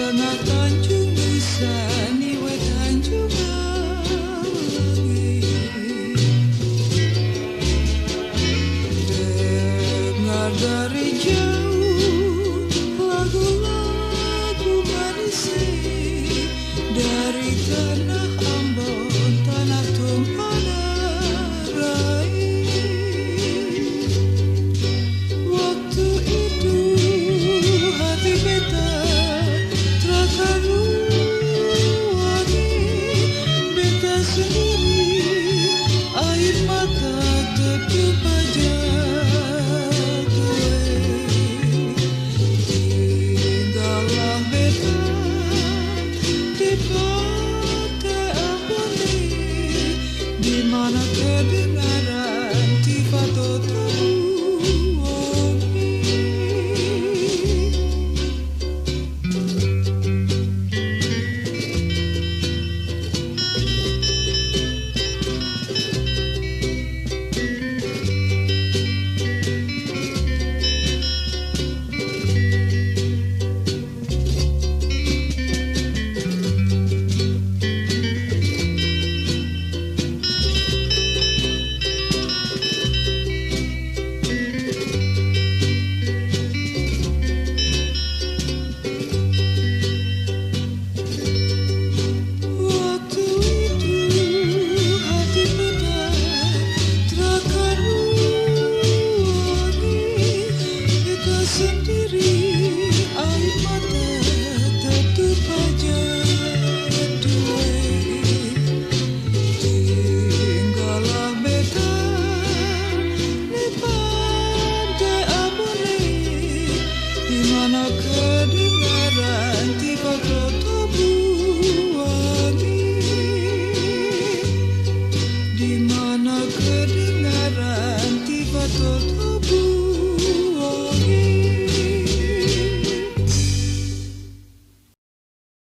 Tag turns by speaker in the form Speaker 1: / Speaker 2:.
Speaker 1: Cana Tanjung Bisani wa Tanjung Dengar dari jauh be kedengaran tiba tertubuh.